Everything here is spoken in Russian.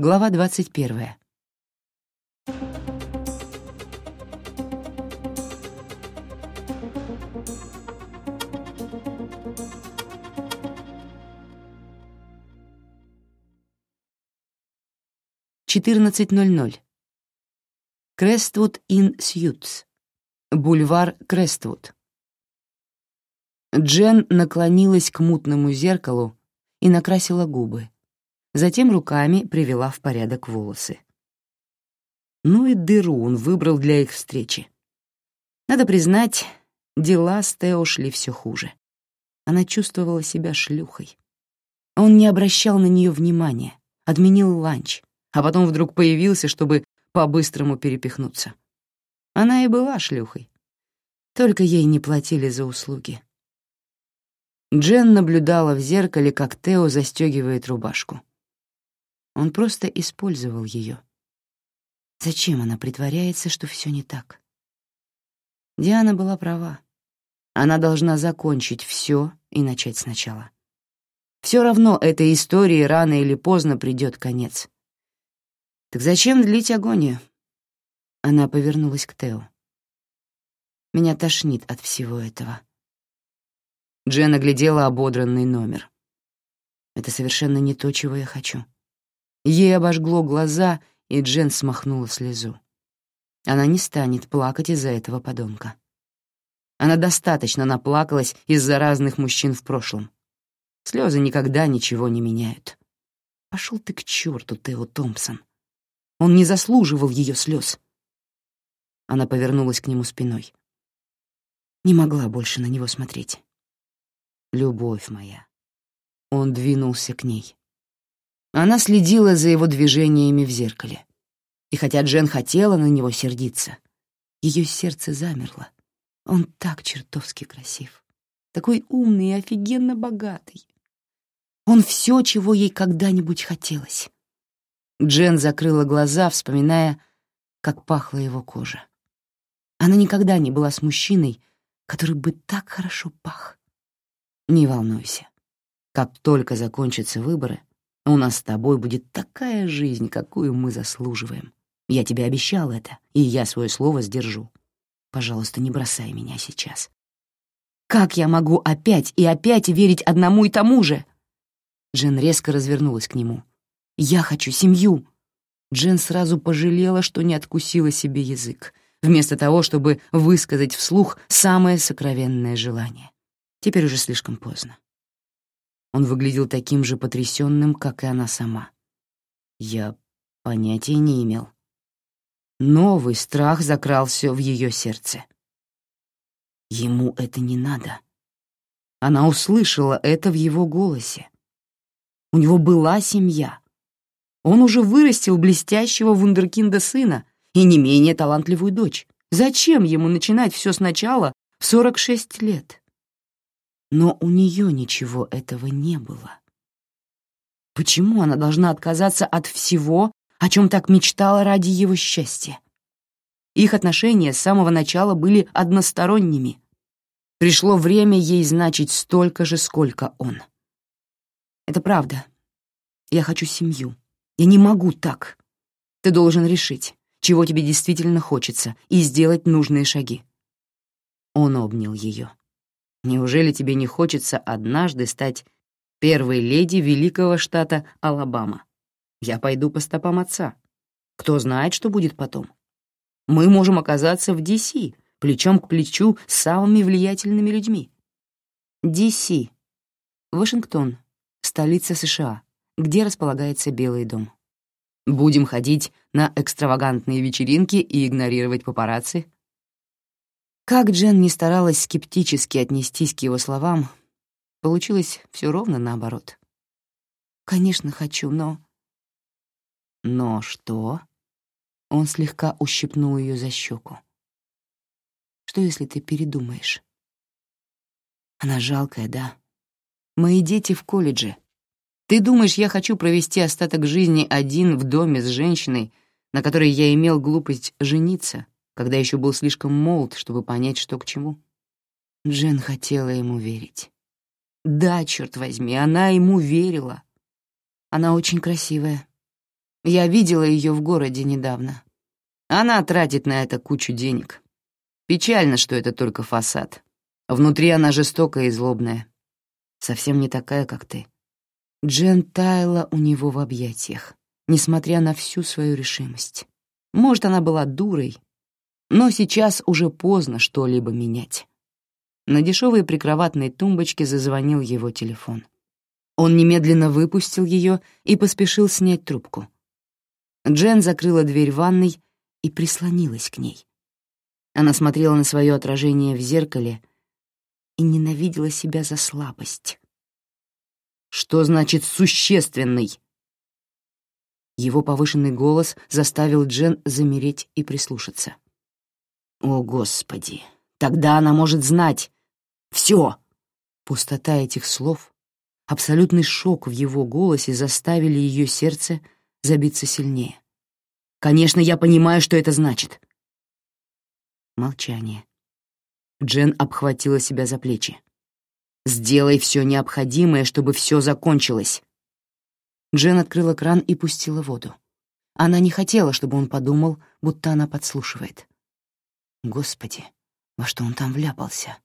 Глава 21. Четырнадцать ноль ноль. Крествуд ин Сьютс. Бульвар Крествуд. Джен наклонилась к мутному зеркалу и накрасила губы. Затем руками привела в порядок волосы. Ну и дыру он выбрал для их встречи. Надо признать, дела с Тео шли все хуже. Она чувствовала себя шлюхой. Он не обращал на нее внимания, отменил ланч, а потом вдруг появился, чтобы по-быстрому перепихнуться. Она и была шлюхой. Только ей не платили за услуги. Джен наблюдала в зеркале, как Тео застегивает рубашку. Он просто использовал ее. Зачем она притворяется, что все не так? Диана была права. Она должна закончить все и начать сначала. Все равно этой истории рано или поздно придет конец. Так зачем длить агонию? Она повернулась к Тео. Меня тошнит от всего этого. Джен оглядела ободранный номер. Это совершенно не то, чего я хочу. Ей обожгло глаза, и Джен смахнула слезу. Она не станет плакать из-за этого подонка. Она достаточно наплакалась из-за разных мужчин в прошлом. Слезы никогда ничего не меняют. Пошел ты к черту, Тео Томпсон. Он не заслуживал ее слез. Она повернулась к нему спиной. Не могла больше на него смотреть любовь моя». Он двинулся к ней. Она следила за его движениями в зеркале. И хотя Джен хотела на него сердиться, ее сердце замерло. Он так чертовски красив, такой умный и офигенно богатый. Он все, чего ей когда-нибудь хотелось. Джен закрыла глаза, вспоминая, как пахла его кожа. Она никогда не была с мужчиной, который бы так хорошо пах. Не волнуйся. Как только закончатся выборы, у нас с тобой будет такая жизнь, какую мы заслуживаем. Я тебе обещал это, и я свое слово сдержу. Пожалуйста, не бросай меня сейчас. Как я могу опять и опять верить одному и тому же? Джен резко развернулась к нему. Я хочу семью. Джен сразу пожалела, что не откусила себе язык, вместо того, чтобы высказать вслух самое сокровенное желание. Теперь уже слишком поздно. Он выглядел таким же потрясенным, как и она сама. Я понятия не имел. Новый страх закрался в ее сердце. Ему это не надо. Она услышала это в его голосе. У него была семья. Он уже вырастил блестящего вундеркинда сына и не менее талантливую дочь. Зачем ему начинать все сначала в 46 лет? Но у нее ничего этого не было. Почему она должна отказаться от всего, о чем так мечтала ради его счастья? Их отношения с самого начала были односторонними. Пришло время ей значить столько же, сколько он. Это правда. Я хочу семью. Я не могу так. Ты должен решить, чего тебе действительно хочется, и сделать нужные шаги. Он обнял ее. Неужели тебе не хочется однажды стать первой леди великого штата Алабама? Я пойду по стопам отца. Кто знает, что будет потом. Мы можем оказаться в DC, плечом к плечу с самыми влиятельными людьми. DC. Вашингтон, столица США, где располагается Белый дом. Будем ходить на экстравагантные вечеринки и игнорировать папарацци, как Джен не старалась скептически отнестись к его словам, получилось все ровно наоборот. «Конечно, хочу, но...» «Но что?» Он слегка ущипнул ее за щеку. «Что, если ты передумаешь?» «Она жалкая, да? Мои дети в колледже. Ты думаешь, я хочу провести остаток жизни один в доме с женщиной, на которой я имел глупость жениться?» Когда еще был слишком молод, чтобы понять, что к чему. Джен хотела ему верить. Да, черт возьми, она ему верила. Она очень красивая. Я видела ее в городе недавно. Она тратит на это кучу денег. Печально, что это только фасад. Внутри она жестокая и злобная. Совсем не такая, как ты. Джен таяла у него в объятиях, несмотря на всю свою решимость. Может, она была дурой, но сейчас уже поздно что-либо менять. На дешевой прикроватной тумбочке зазвонил его телефон. Он немедленно выпустил ее и поспешил снять трубку. Джен закрыла дверь ванной и прислонилась к ней. Она смотрела на свое отражение в зеркале и ненавидела себя за слабость. «Что значит «существенный»?» Его повышенный голос заставил Джен замереть и прислушаться. «О, Господи! Тогда она может знать! Все!» Пустота этих слов, абсолютный шок в его голосе заставили ее сердце забиться сильнее. «Конечно, я понимаю, что это значит. Молчание. Джен обхватила себя за плечи. «Сделай все необходимое, чтобы все закончилось». Джен открыла кран и пустила воду. Она не хотела, чтобы он подумал, будто она подслушивает. Господи, во что он там вляпался?